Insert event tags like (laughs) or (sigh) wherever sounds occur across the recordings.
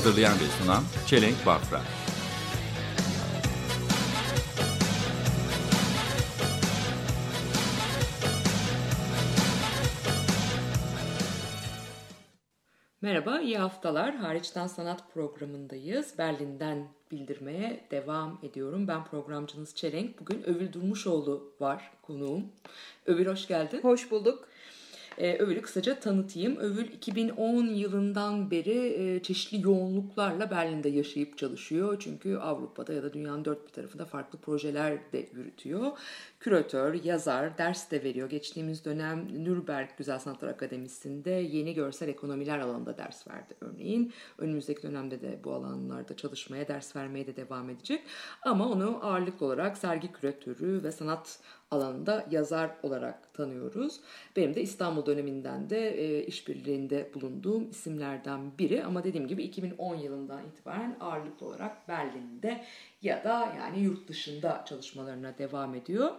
Hazırlayan ve sunan Çelenk Bafra Merhaba, iyi haftalar. Hariçten Sanat programındayız. Berlin'den bildirmeye devam ediyorum. Ben programcınız Çelenk. Bugün Övül Durmuşoğlu var konuğum. Övül hoş geldin. Hoş bulduk. Ee, Övül'ü kısaca tanıtayım. Övül 2010 yılından beri e, çeşitli yoğunluklarla Berlin'de yaşayıp çalışıyor. Çünkü Avrupa'da ya da dünyanın dört bir tarafında farklı projeler de yürütüyor. Küratör, yazar, ders de veriyor. Geçtiğimiz dönem Nürnberg Güzel Sanatlar Akademisi'nde yeni görsel ekonomiler alanında ders verdi örneğin. Önümüzdeki dönemde de bu alanlarda çalışmaya, ders vermeye de devam edecek. Ama onu ağırlıklı olarak sergi küratörü ve sanat alanında yazar olarak tanıyoruz. Benim de İstanbul döneminden de e, işbirliğinde bulunduğum isimlerden biri ama dediğim gibi 2010 yılından itibaren ağırlıklı olarak Berlin'de ya da yani yurt dışında çalışmalarına devam ediyor.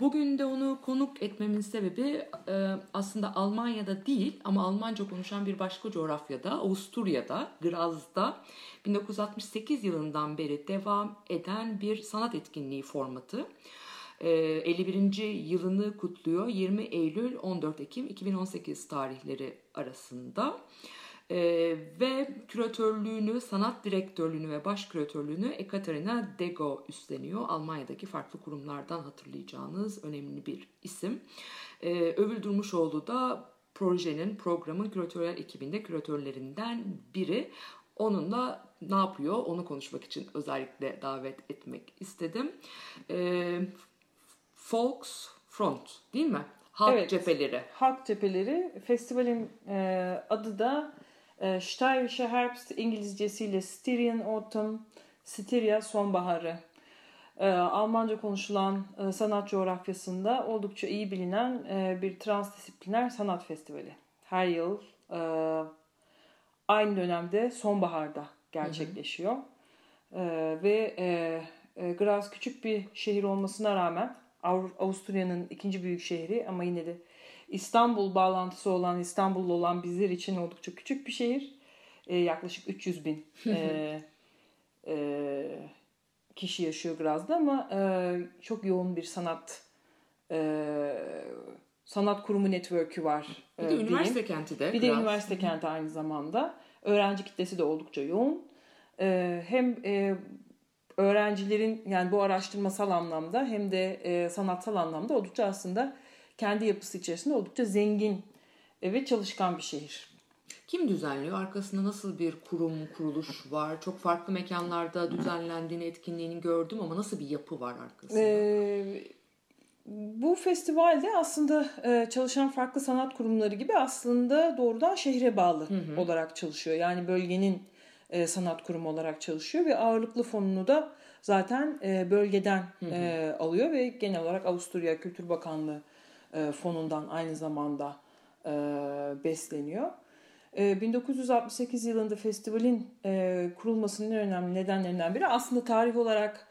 Bugün de onu konuk etmemin sebebi e, aslında Almanya'da değil ama Almanca konuşan bir başka coğrafyada, Avusturya'da, Graz'da 1968 yılından beri devam eden bir sanat etkinliği formatı. 51. yılını kutluyor 20 Eylül 14 Ekim 2018 tarihleri arasında. Ee, ve küratörlüğünü, sanat direktörlüğünü ve baş küratörlüğünü Ekaterina Dego üstleniyor. Almanya'daki farklı kurumlardan hatırlayacağınız önemli bir isim. Ee, Övül Durmuşoğlu da projenin, programın küratöryel ekibinde küratörlerinden biri. Onunla ne yapıyor onu konuşmak için özellikle davet etmek istedim. Ee, Folks Front değil mi? Halk Evet. cepheleri. Halk Cepheleri. Festivalin e, adı da e, Steirische Herbst, İngilizcesiyle Styrian Autumn, Styria Sonbaharı. E, Almanca konuşulan e, sanat coğrafyasında oldukça iyi bilinen e, bir transdisipliner sanat festivali. Her yıl e, aynı dönemde sonbaharda gerçekleşiyor. E, ve e, e, Graz küçük bir şehir olmasına rağmen Avusturya'nın ikinci büyük şehri ama yine de İstanbul bağlantısı olan İstanbul'da olan bizler için oldukça küçük bir şehir. E, yaklaşık 300 bin e, e, kişi yaşıyor Graz'da ama e, çok yoğun bir sanat e, sanat kurumu network'ü var. Bir e, de diyeyim. üniversite kenti de. Bir de Graz. üniversite kenti aynı zamanda. Öğrenci kitlesi de oldukça yoğun. Ee, hem e, öğrencilerin yani bu araştırmasal anlamda hem de e, sanatsal anlamda oldukça aslında kendi yapısı içerisinde oldukça zengin e, ve çalışkan bir şehir. Kim düzenliyor? Arkasında nasıl bir kurum, kuruluş var? Çok farklı mekanlarda düzenlendiğini, etkinliğini gördüm ama nasıl bir yapı var arkasında? Ee, bu festivalde aslında e, çalışan farklı sanat kurumları gibi aslında doğrudan şehre bağlı olarak çalışıyor. Yani bölgenin e, sanat kurumu olarak çalışıyor ve ağırlıklı fonunu da zaten bölgeden e, alıyor ve genel olarak Avusturya Kültür Bakanlığı e, fonundan aynı zamanda e, besleniyor. E, 1968 yılında festivalin e, kurulmasının en önemli nedenlerinden biri aslında tarih olarak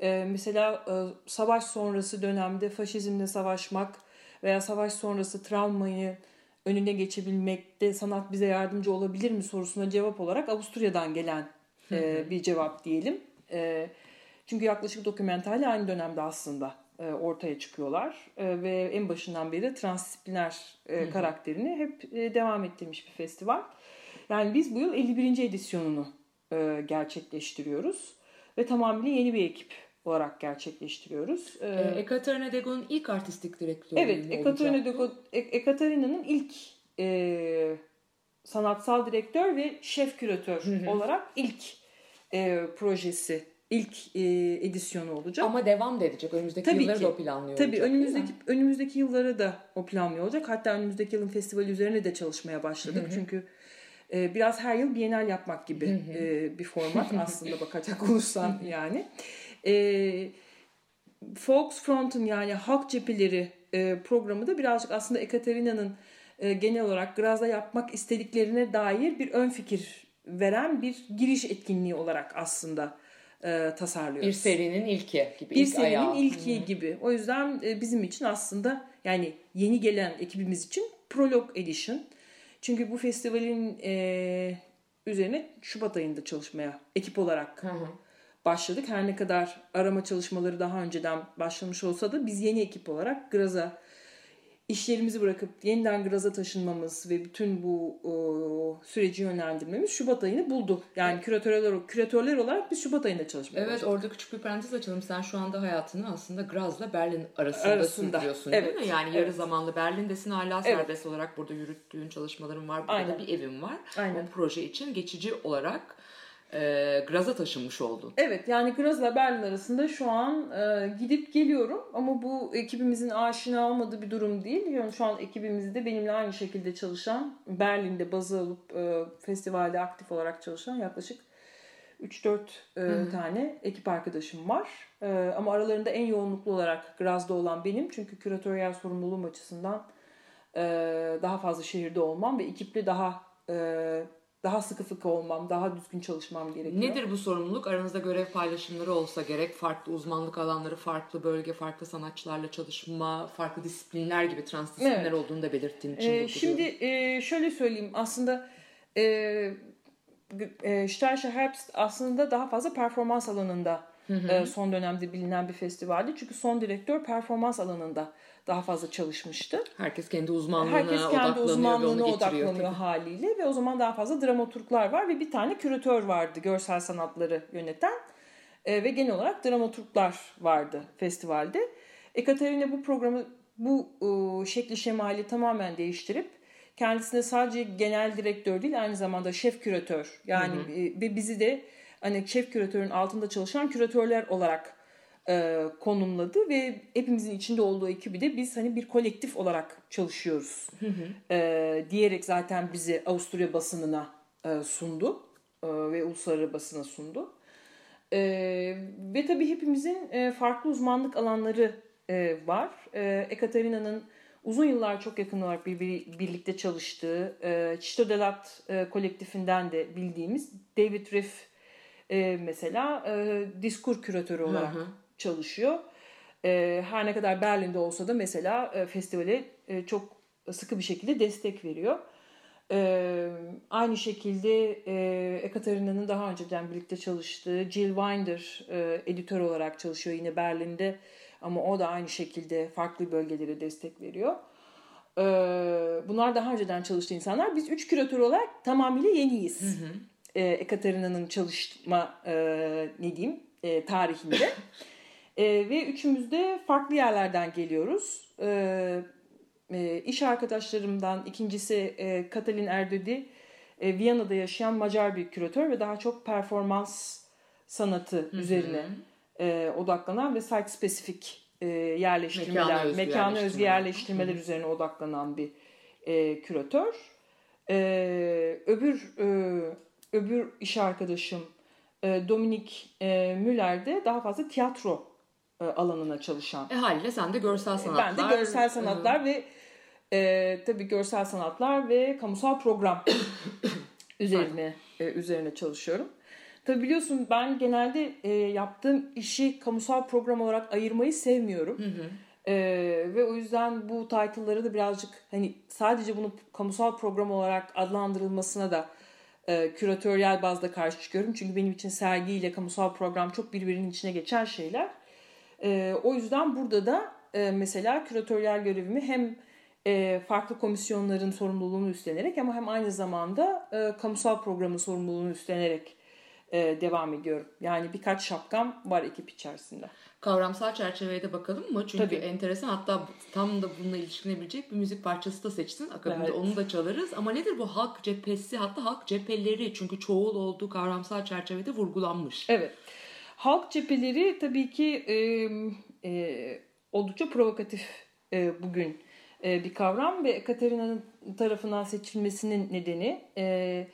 e, mesela e, savaş sonrası dönemde faşizmle savaşmak veya savaş sonrası travmayı önüne geçebilmekte sanat bize yardımcı olabilir mi sorusuna cevap olarak Avusturya'dan gelen e, bir cevap diyelim. E, çünkü yaklaşık dokümenterle aynı dönemde aslında e, ortaya çıkıyorlar E, ve en başından beri transdisipliner e, karakterini hep e, devam ettirmiş bir festival. Yani biz bu yıl 51. edisyonunu e, gerçekleştiriyoruz ve tamamıyla yeni bir ekip olarak gerçekleştiriyoruz. E, Ee, Ekaterina Dego'nun ilk artistik direktörü Evet, Ekaterina Ek- Ekaterina'nın ilk e, sanatsal direktör ve şef küratör olarak ilk e, projesi, ilk e, edisyonu olacak. Ama devam da edecek. Önümüzdeki Tabii yılları ki. da o planlıyor Tabii olacak, önümüzdeki önümüzdeki yıllara da o planlıyor olacak. Hatta önümüzdeki yılın festivali üzerine de çalışmaya başladık. Çünkü E, biraz her yıl bienal yapmak gibi e, bir format (laughs) aslında bakacak olursan yani. E, Volksfront'un yani halk cepheleri e, programı da birazcık aslında Ekaterina'nın e, genel olarak Graz'da yapmak istediklerine dair bir ön fikir veren bir giriş etkinliği olarak aslında e, tasarlıyoruz. Bir serinin ilki gibi. Bir ilk serinin ayağı. ilki gibi. O yüzden e, bizim için aslında yani yeni gelen ekibimiz için Prolog Edition. Çünkü bu festivalin e, üzerine Şubat ayında çalışmaya ekip olarak Hı hı. başladık. Her ne kadar arama çalışmaları daha önceden başlamış olsa da biz yeni ekip olarak Graz'a işlerimizi bırakıp yeniden Graz'a taşınmamız ve bütün bu o, süreci yönlendirmemiz Şubat ayını buldu. Yani küratörler, küratörler olarak biz Şubat ayında çalışmaya Evet başladık. orada küçük bir parantez açalım. Sen şu anda hayatını aslında Graz'la Berlin arasında, Arasında, sürdürüyorsun evet, değil mi? Yani yarı evet. zamanlı Berlin'desin hala Evet. serbest olarak burada yürüttüğün çalışmaların var. Burada Aynen. bir evin var. Aynen. O proje için geçici olarak e, Graz'a taşınmış oldun. Evet yani Graz'la Berlin arasında şu an e, gidip geliyorum ama bu ekibimizin aşina olmadığı bir durum değil. Yani şu an ekibimizde benimle aynı şekilde çalışan, Berlin'de bazı alıp e, festivalde aktif olarak çalışan yaklaşık 3-4 e, tane ekip arkadaşım var. E, ama aralarında en yoğunluklu olarak Graz'da olan benim. Çünkü küratöryel sorumluluğum açısından e, daha fazla şehirde olmam ve ekiple daha e, daha sıkı fıkı olmam, daha düzgün çalışmam gerekiyor. Nedir bu sorumluluk? Aranızda görev paylaşımları olsa gerek, farklı uzmanlık alanları, farklı bölge, farklı sanatçılarla çalışma, farklı disiplinler gibi transdisipliner Evet. olduğunu da belirttiğin için. Ee, şimdi e, şöyle söyleyeyim aslında e, e, Steicher Herbst aslında daha fazla performans alanında e, son dönemde bilinen bir festivaldi. Çünkü son direktör performans alanında daha fazla çalışmıştı. herkes kendi uzmanlığına Herkes kendi odaklanıyor uzmanlığına odaklanıyor haliyle ve o zaman daha fazla dramaturglar var ve bir tane küratör vardı görsel sanatları yöneten E, ve genel olarak dramaturglar vardı festivalde. Ekaterina bu programı bu e, şekli şemali tamamen değiştirip kendisine sadece genel direktör değil aynı zamanda şef küratör yani e, ve bizi de hani şef küratörün altında çalışan küratörler olarak e, konumladı ve hepimizin içinde olduğu ekibi de biz hani bir kolektif olarak çalışıyoruz e, diyerek zaten bizi Avusturya basınına e, sundu e, ve uluslararası basına sundu. E, ve tabii hepimizin e, farklı uzmanlık alanları e, var. E, Ekaterina'nın uzun yıllar çok yakın olarak bir, bir- birlikte çalıştığı e, Çito Delat e, kolektifinden de bildiğimiz David Riff e, mesela e, diskur küratörü olarak hı. Çalışıyor. E, her ne kadar Berlin'de olsa da mesela e, festivale e, çok sıkı bir şekilde destek veriyor. E, aynı şekilde e, Ekaterina'nın daha önceden birlikte çalıştığı Jill Winder e, editör olarak çalışıyor yine Berlin'de. Ama o da aynı şekilde farklı bölgelere destek veriyor. E, bunlar daha önceden çalıştığı insanlar. Biz üç küratör olarak tamamıyla yeniyiz. E, Ekaterina'nın çalışma e, ne diyeyim e, tarihinde. (laughs) E, ve üçümüz de farklı yerlerden geliyoruz. E, e, iş arkadaşlarımdan ikincisi e, Katalin Erdödi. E, Viyana'da yaşayan Macar bir küratör ve daha çok performans sanatı üzerine e, odaklanan ve site spesifik e, yerleştirmeler, Mekana mekana özgü özgü, yerleştirmeler. yerleştirmeler üzerine odaklanan bir e, küratör. E, öbür e, öbür iş arkadaşım e, Dominik e, Müller de daha fazla tiyatro alanına çalışan E haliyle sen de görsel sanatlar. ben de görsel e, sanatlar ve e, tabii görsel sanatlar ve kamusal program (coughs) üzerine e, üzerine çalışıyorum. Tabii biliyorsun ben genelde e, yaptığım işi kamusal program olarak ayırmayı sevmiyorum. E, ve o yüzden bu title'ları da birazcık hani sadece bunu kamusal program olarak adlandırılmasına da e, küratöryel bazda karşı çıkıyorum. Çünkü benim için sergiyle kamusal program çok birbirinin içine geçen şeyler. E, o yüzden burada da e, mesela küratöryel görevimi hem e, farklı komisyonların sorumluluğunu üstlenerek ama hem aynı zamanda e, kamusal programın sorumluluğunu üstlenerek e, devam ediyorum. Yani birkaç şapkam var ekip içerisinde. Kavramsal çerçeveye de bakalım mı? Çünkü Tabii. enteresan hatta tam da bununla ilişkilenebilecek bir müzik parçası da seçtin. Akabinde Evet. onu da çalarız. Ama nedir bu halk cephesi hatta halk cepheleri? Çünkü çoğul olduğu kavramsal çerçevede vurgulanmış. Evet. Halk cepheleri tabii ki e, e, oldukça provokatif e, bugün e, bir kavram ve Katerina'nın tarafından seçilmesinin nedeni e,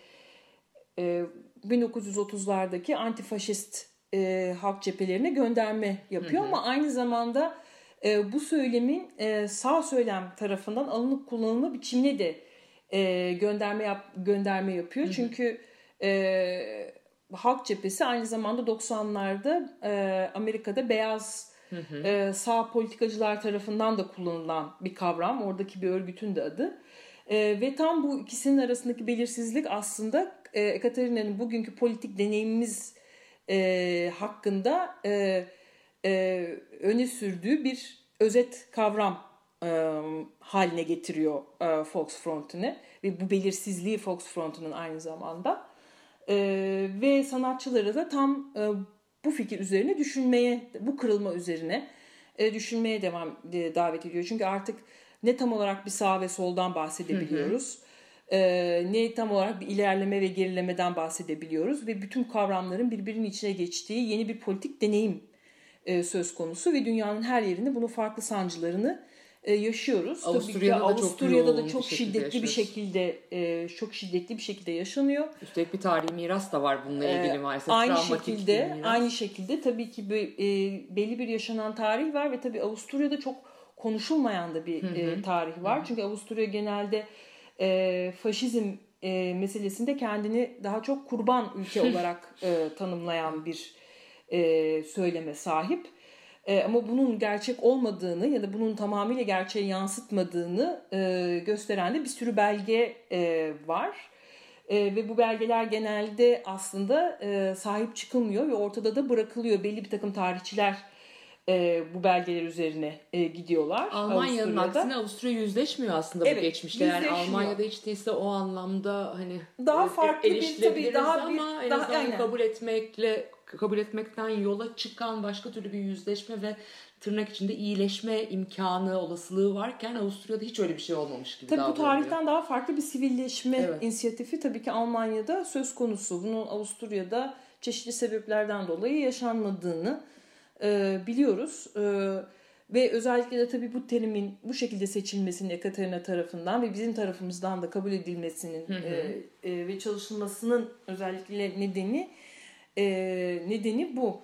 e, 1930'lardaki antifaşist e, halk cephelerine gönderme yapıyor. Ama aynı zamanda e, bu söylemin e, sağ söylem tarafından alınıp kullanılma biçimine de e, gönderme yap, gönderme yapıyor. Çünkü e, halk cephesi aynı zamanda 90'larda e, Amerika'da beyaz e, sağ politikacılar tarafından da kullanılan bir kavram. Oradaki bir örgütün de adı. E, ve tam bu ikisinin arasındaki belirsizlik aslında e, Ekaterina'nın bugünkü politik deneyimimiz e, hakkında e, e, öne sürdüğü bir özet kavram e, haline getiriyor e, Volksfront'unu ve bu belirsizliği Volksfront'unun aynı zamanda e, ve sanatçıları da tam e, bu fikir üzerine düşünmeye, bu kırılma üzerine e, düşünmeye devam e, davet ediyor. Çünkü artık ne tam olarak bir sağ ve soldan bahsedebiliyoruz. E, ne tam olarak bir ilerleme ve gerilemeden bahsedebiliyoruz ve bütün kavramların birbirinin içine geçtiği yeni bir politik deneyim e, söz konusu ve dünyanın her yerinde bunun farklı sancılarını e, yaşıyoruz. Avusturya'da Tabii ki da çok Avusturya'da da yoğun çok bir şiddetli bir şekilde e, çok şiddetli bir şekilde yaşanıyor. Üstelik bir tarihi miras da var bununla ilgili Ee, maalesef. aynı Travmatik şekilde aynı şekilde tabii ki bir, e, belli bir yaşanan tarih var ve tabii Avusturya'da çok konuşulmayan da bir e, tarih var. Çünkü Avusturya genelde e, faşizm e, meselesinde kendini daha çok kurban ülke (laughs) olarak e, tanımlayan bir e, söyleme sahip. E, ama bunun gerçek olmadığını ya da bunun tamamıyla gerçeği yansıtmadığını e, gösteren de bir sürü belge e, var. E, ve bu belgeler genelde aslında e, sahip çıkılmıyor ve ortada da bırakılıyor. Belli bir takım tarihçiler e, bu belgeler üzerine e, gidiyorlar. Almanya'nın aksine Avusturya yüzleşmiyor aslında Evet, bu geçmişte. Yani. Almanya'da hiç değilse o anlamda hani Daha e, farklı bir, tabii daha bir- ama en daha- azından aynen. kabul etmekle kabul etmekten yola çıkan başka türlü bir yüzleşme ve tırnak içinde iyileşme imkanı, olasılığı varken Avusturya'da hiç öyle bir şey olmamış gibi Tabii bu tarihten daha farklı bir sivilleşme Evet. inisiyatifi tabii ki Almanya'da söz konusu. Bunun Avusturya'da çeşitli sebeplerden dolayı yaşanmadığını e, biliyoruz. E, ve özellikle de tabii bu terimin bu şekilde seçilmesinin Ekaterina tarafından ve bizim tarafımızdan da kabul edilmesinin e, e, ve çalışılmasının özellikle nedeni e, nedeni bu.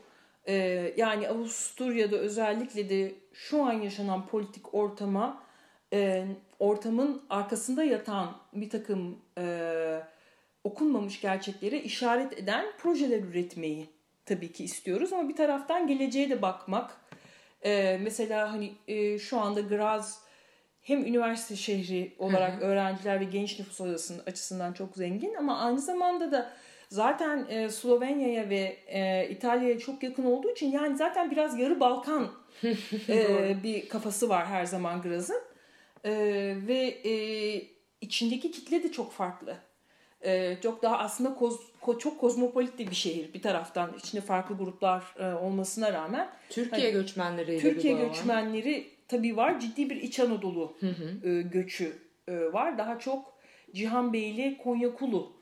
E, yani Avusturya'da özellikle de şu an yaşanan politik ortama e, ortamın arkasında yatan bir takım e, okunmamış gerçekleri işaret eden projeler üretmeyi tabii ki istiyoruz ama bir taraftan geleceğe de bakmak. E, mesela hani e, şu anda Graz hem üniversite şehri olarak öğrenciler ve genç nüfus açısından çok zengin ama aynı zamanda da zaten e, Slovenya'ya ve e, İtalya'ya çok yakın olduğu için yani zaten biraz yarı Balkan (laughs) e, bir kafası var her zaman Graz'ın. E, ve e, içindeki kitle de çok farklı. E, çok daha aslında koz, ko- çok kozmopolit bir şehir bir taraftan içinde farklı gruplar e, olmasına rağmen Türkiye Hani göçmenleriyle Türkiye bağ var. göçmenleri tabii var ciddi bir İç Anadolu e, göçü e, var daha çok Cihanbeyli, Konyakulu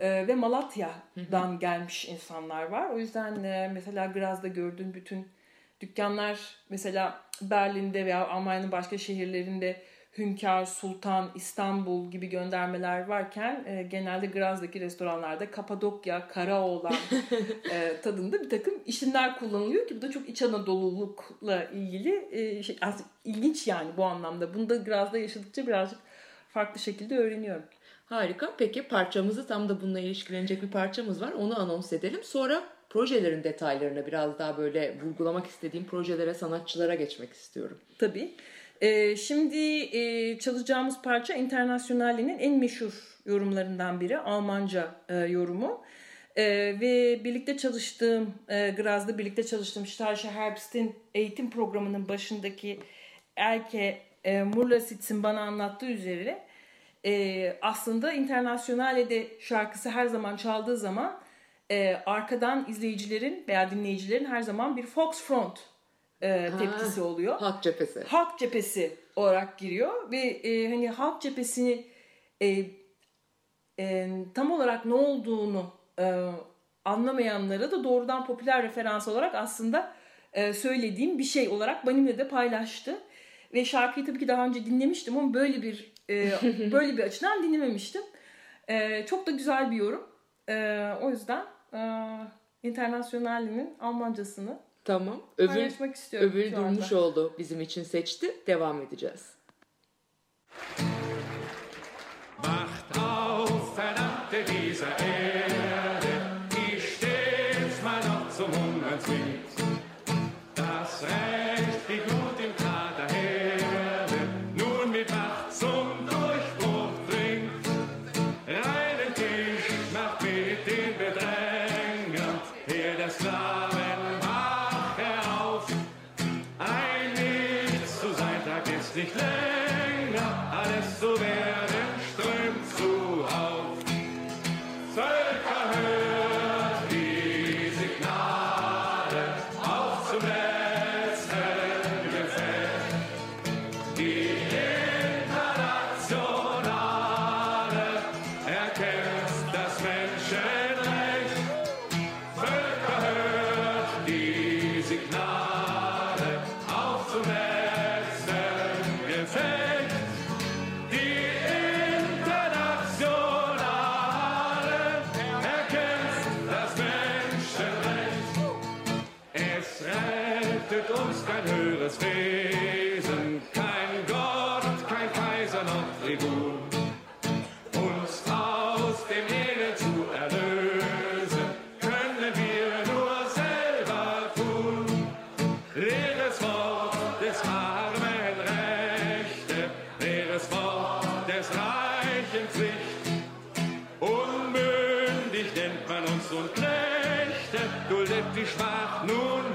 e, ve Malatya'dan gelmiş insanlar var. O yüzden e, mesela Graz'da gördüğün bütün dükkanlar mesela Berlin'de veya Almanya'nın başka şehirlerinde Hünkar, Sultan, İstanbul gibi göndermeler varken e, genelde Graz'daki restoranlarda Kapadokya, Karaoğlan (laughs) e, tadında bir takım isimler kullanılıyor ki bu da çok İç Anadolu'lukla ilgili e, şey, ilginç yani bu anlamda. Bunu da Graz'da yaşadıkça birazcık farklı şekilde öğreniyorum. Harika. Peki parçamızı tam da bununla ilişkilenecek bir parçamız var. Onu anons edelim. Sonra projelerin detaylarına biraz daha böyle vurgulamak istediğim projelere, sanatçılara geçmek istiyorum. Tabii. Ee, şimdi e, çalacağımız parça Internationale'nin en meşhur yorumlarından biri. Almanca e, yorumu. E, ve birlikte çalıştığım, e, Graz'da birlikte çalıştığım Starşe Herbst'in eğitim programının başındaki Erke e, Murlasitz'in bana anlattığı üzere e, aslında Internationale'de şarkısı her zaman çaldığı zaman e, arkadan izleyicilerin veya dinleyicilerin her zaman bir Foxfront e, tepkisi oluyor Halk cephesi. halk cephesi olarak giriyor ve e, hani halk cephesini e, e, tam olarak ne olduğunu e, anlamayanlara da doğrudan popüler referans olarak aslında e, söylediğim bir şey olarak benimle de paylaştı ve şarkıyı tabii ki daha önce dinlemiştim ama böyle bir e, (laughs) böyle bir açıdan dinlememiştim. E, çok da güzel bir yorum. Ee, o yüzden e, internasyonalinin Almancasını Tamam. Övül, paylaşmak istiyorum anda. durmuş oldu bizim için seçti. Devam edeceğiz. Wacht auf, verdammte dieser Erde, Leeres Wort des armen Rechte, leeres Wort des reichen Pflicht. Unmündig nennt man uns und Knechte, duldet die Schmach nun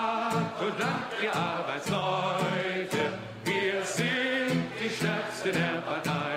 Stadt und Land, ihr Arbeitsleute, wir sind die Stärkste der Partei.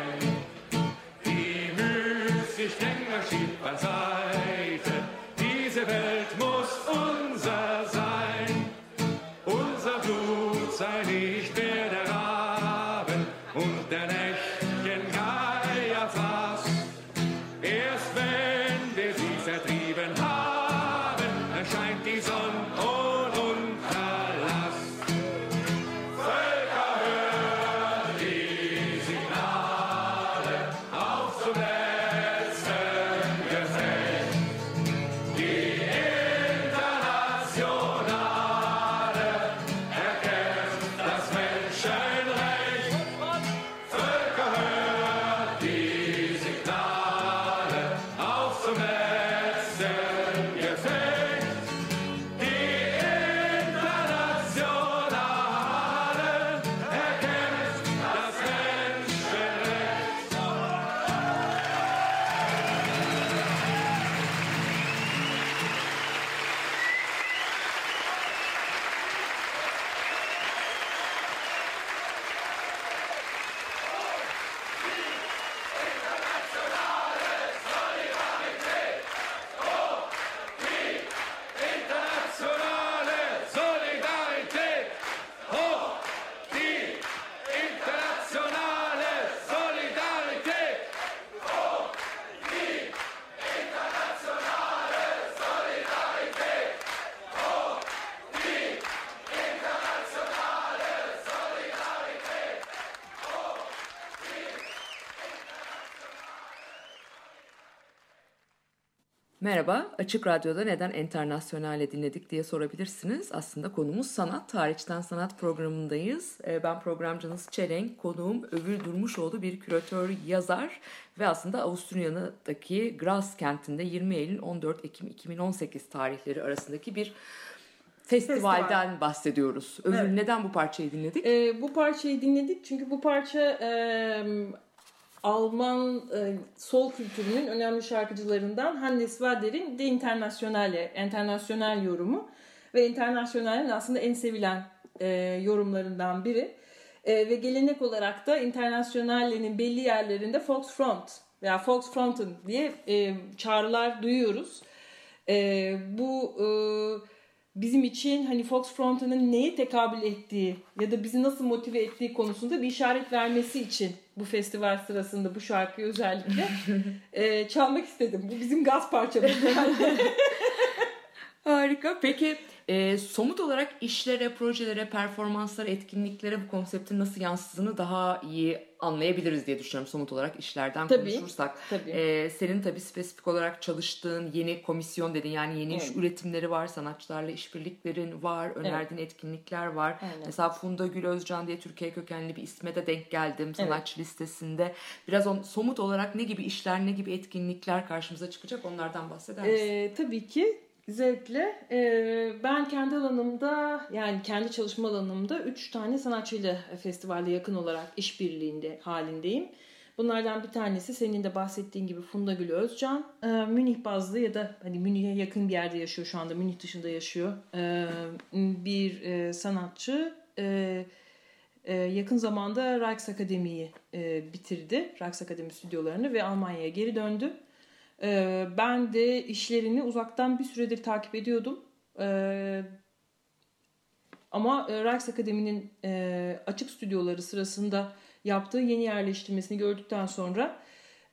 Merhaba, Açık Radyo'da neden Enternasyonale dinledik diye sorabilirsiniz. Aslında konumuz sanat, tarihten sanat programındayız. Ee, Ben programcınız Çelenk, konuğum Övül Durmuşoğlu bir küratör, yazar ve aslında Avusturya'daki Graz kentinde 20 Eylül 14 Ekim 2018 tarihleri arasındaki bir festivalden bahsediyoruz. Övül Evet. neden bu parçayı dinledik? Ee, bu parçayı dinledik çünkü bu parça e, Alman e, sol kültürünün önemli şarkıcılarından Hannes Wader'in De Internationale, Internasyonel yorumu ve International'in aslında en sevilen e, yorumlarından biri. E, ve gelenek olarak da Internationale'nin belli yerlerinde Volksfront veya Volksfronten diye e, çağrılar duyuyoruz. E, bu e, bizim için hani Volksfronten'ın neye tekabül ettiği ya da bizi nasıl motive ettiği konusunda bir işaret vermesi için bu festival sırasında bu şarkıyı özellikle (laughs) e, çalmak istedim. Bu bizim gaz parçamız. (laughs) Harika. Peki e, somut olarak işlere, projelere, performanslara, etkinliklere bu konseptin nasıl yansıdığını daha iyi anlayabiliriz diye düşünüyorum somut olarak işlerden Tabii, konuşursak. tabii. E, senin tabii spesifik olarak çalıştığın yeni komisyon dedin yani yeni iş Evet. üretimleri var, sanatçılarla işbirliklerin var, önerdiğin etkinlikler var. Aynen. Mesela Funda Gül Özcan diye Türkiye kökenli bir isme de denk geldim sanatçı listesinde. Biraz on, somut olarak ne gibi işler, ne gibi etkinlikler karşımıza çıkacak onlardan bahseder misin? Ee, tabii ki zevkle. Ee, ben kendi alanımda yani kendi çalışma alanımda üç tane sanatçıyla festivalde yakın olarak işbirliğinde halindeyim. Bunlardan bir tanesi senin de bahsettiğin gibi Funda Gül Özcan. Ee, Münih bazlı ya da hani Münih'e yakın bir yerde yaşıyor şu anda. Münih dışında yaşıyor. Ee, bir e, sanatçı. Ee, e, yakın zamanda Rijksakademi'yi e, bitirdi. Rijksakademi stüdyolarını ve Almanya'ya geri döndü. Ee, ben de işlerini uzaktan bir süredir takip ediyordum. Ee, ama e, Rijksakademi'nin e, açık stüdyoları sırasında yaptığı yeni yerleştirmesini gördükten sonra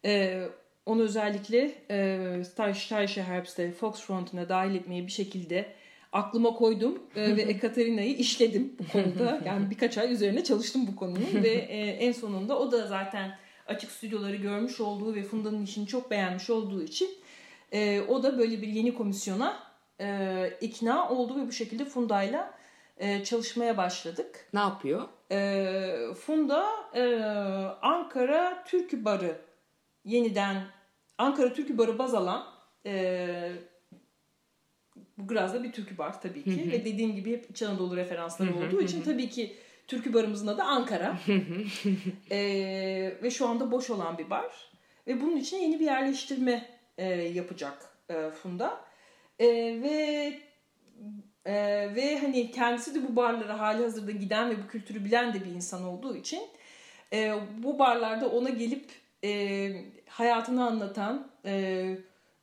e, onu özellikle e, Steiche Herbst'e, Volksfront'una dahil etmeyi bir şekilde aklıma koydum e, ve Ekaterina'yı işledim bu konuda. (laughs) Yani birkaç ay üzerine çalıştım bu konunun ve e, en sonunda o da zaten açık stüdyoları görmüş olduğu ve Funda'nın işini çok beğenmiş olduğu için e, o da böyle bir yeni komisyona e, ikna oldu ve bu şekilde Funda'yla e, çalışmaya başladık. Ne yapıyor? E, Funda e, Ankara Türkü Barı yeniden Ankara Türkü Barı baz alan e, bu biraz da bir türkü bar tabii ki ve dediğim gibi hep İç Anadolu referansları olduğu için tabii ki türkü barımızın adı Ankara. (laughs) E, ve şu anda boş olan bir bar. Ve bunun için yeni bir yerleştirme e, yapacak e, Funda. E, ve e, ve hani kendisi de bu barlara hali hazırda giden ve bu kültürü bilen de bir insan olduğu için e, bu barlarda ona gelip e, hayatını anlatan, e,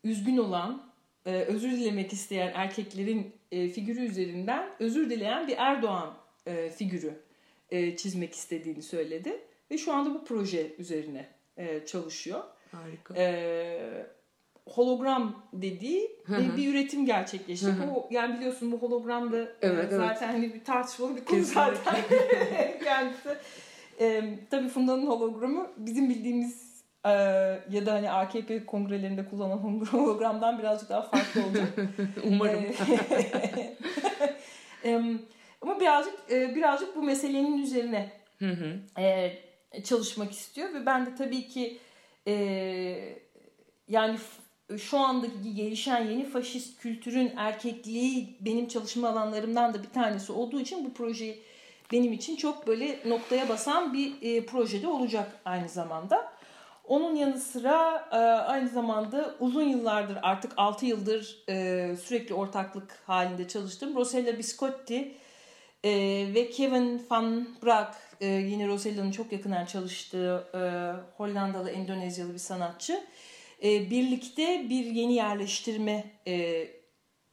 üzgün olan, e, özür dilemek isteyen erkeklerin e, figürü üzerinden özür dileyen bir Erdoğan e, figürü e, çizmek istediğini söyledi. Ve şu anda bu proje üzerine e, çalışıyor. Harika. E, hologram dediği e, bir üretim gerçekleşecek. O yani biliyorsun bu hologram da e, Evet, evet. zaten hani bir tartışmalı bir konu Kesinlikle. zaten (laughs) kendisi. E, tabii Funda'nın hologramı bizim bildiğimiz e, ya da hani AKP kongrelerinde kullanılan hologramdan birazcık daha farklı olacak. (laughs) Umarım. E, (laughs) ama birazcık e, birazcık bu meselenin üzerine Hı hı. e, çalışmak istiyor ve ben de tabii ki e, yani şu andaki gelişen yeni faşist kültürün erkekliği benim çalışma alanlarımdan da bir tanesi olduğu için bu projeyi benim için çok böyle noktaya basan bir e, projede olacak aynı zamanda. Onun yanı sıra e, aynı zamanda uzun yıllardır artık 6 yıldır e, sürekli ortaklık halinde çalıştım. Rosella Biscotti e, ve Kevin van Braak e, yine Rosella'nın çok yakından çalıştığı e, Hollandalı Endonezyalı bir sanatçı. E, birlikte bir yeni yerleştirme e,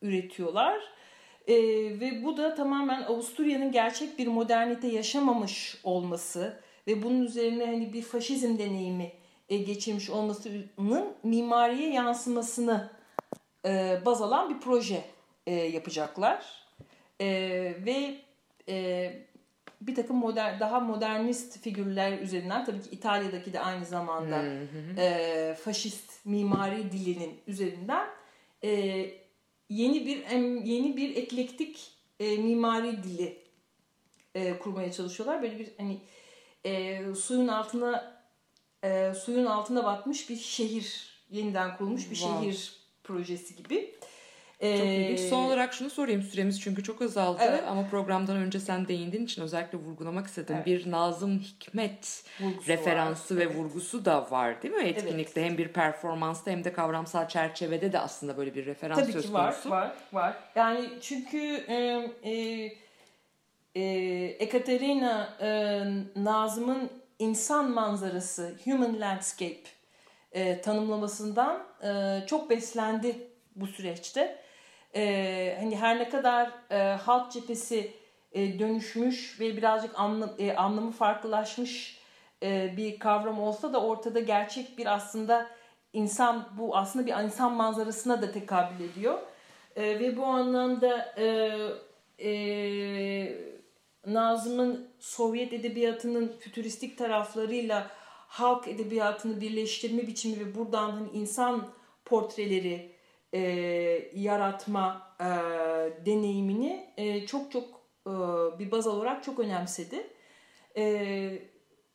üretiyorlar. E, ve bu da tamamen Avusturya'nın gerçek bir modernite yaşamamış olması ve bunun üzerine hani bir faşizm deneyimi e, geçirmiş olmasının mimariye yansımasını e, baz alan bir proje e, yapacaklar. E, ve e, bir takım modern, daha modernist figürler üzerinden tabii ki İtalya'daki de aynı zamanda e, faşist mimari dilinin üzerinden e, yeni bir yeni bir eklektik e, mimari dili e, kurmaya çalışıyorlar. Böyle bir hani e, suyun altına e, suyun altına batmış bir şehir yeniden kurulmuş bir Wow. şehir projesi gibi. Çok ilginç. Son olarak şunu sorayım. Süremiz çünkü çok azaldı. Evet. Ama programdan önce sen değindiğin için özellikle vurgulamak istedim. Evet. Bir Nazım Hikmet Vurgusu referansı var. ve Evet. vurgusu da var değil mi etkinlikte? Hem bir performansta hem de kavramsal çerçevede de aslında böyle bir referans Tabii söz ki var, konusu. var, var. Yani çünkü e, e, e, Ekaterina e, Nazım'ın insan manzarası, human landscape e, tanımlamasından e, çok beslendi bu süreçte. E, hani her ne kadar e, halk cephesi e, dönüşmüş ve birazcık anlam, e, anlamı farklılaşmış e, bir kavram olsa da ortada gerçek bir aslında insan bu aslında bir insan manzarasına da tekabül ediyor. E, ve bu anlamda e, e, Nazım'ın Sovyet edebiyatının fütüristik taraflarıyla halk edebiyatını birleştirme biçimi ve buradan hani insan portreleri e, yaratma e, deneyimini e, çok çok e, bir baz olarak çok önemsedi. E,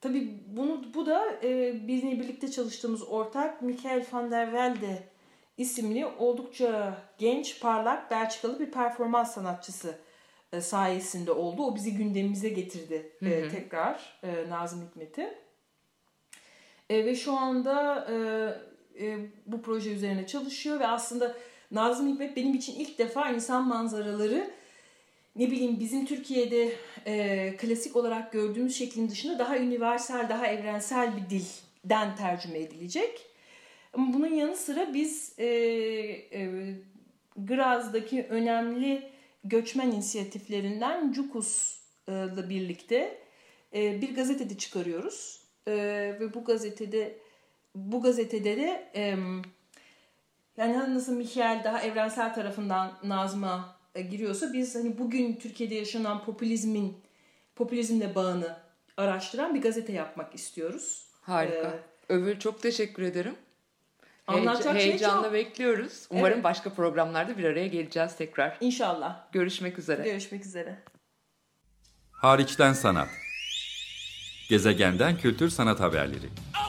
tabii bunu bu da e, bizimle birlikte çalıştığımız ortak Michael van der Velde isimli oldukça genç, parlak, Belçikalı bir performans sanatçısı e, sayesinde oldu. O bizi gündemimize getirdi e, tekrar e, Nazım Hikmet'i. E, ve şu anda e, e, bu proje üzerine çalışıyor ve aslında Nazım Hikmet benim için ilk defa insan manzaraları ne bileyim bizim Türkiye'de e, klasik olarak gördüğümüz şeklin dışında daha universal, daha evrensel bir dilden tercüme edilecek. Ama bunun yanı sıra biz e, e, Graz'daki önemli göçmen inisiyatiflerinden Cukus'la birlikte e, bir gazetede çıkarıyoruz. E, ve bu gazetede bu gazetede de e, yani hani nasıl Michael daha evrensel tarafından Nazım'a e, giriyorsa biz hani bugün Türkiye'de yaşanan popülizmin popülizmle bağını araştıran bir gazete yapmak istiyoruz. Harika. Ee, Övül çok teşekkür ederim. Anlatacak Heyece- şey heyecanla çok. bekliyoruz. Umarım Evet. başka programlarda bir araya geleceğiz tekrar. İnşallah. Görüşmek üzere. Görüşmek üzere. Hariçten sanat. Gezegenden kültür sanat haberleri. Okay,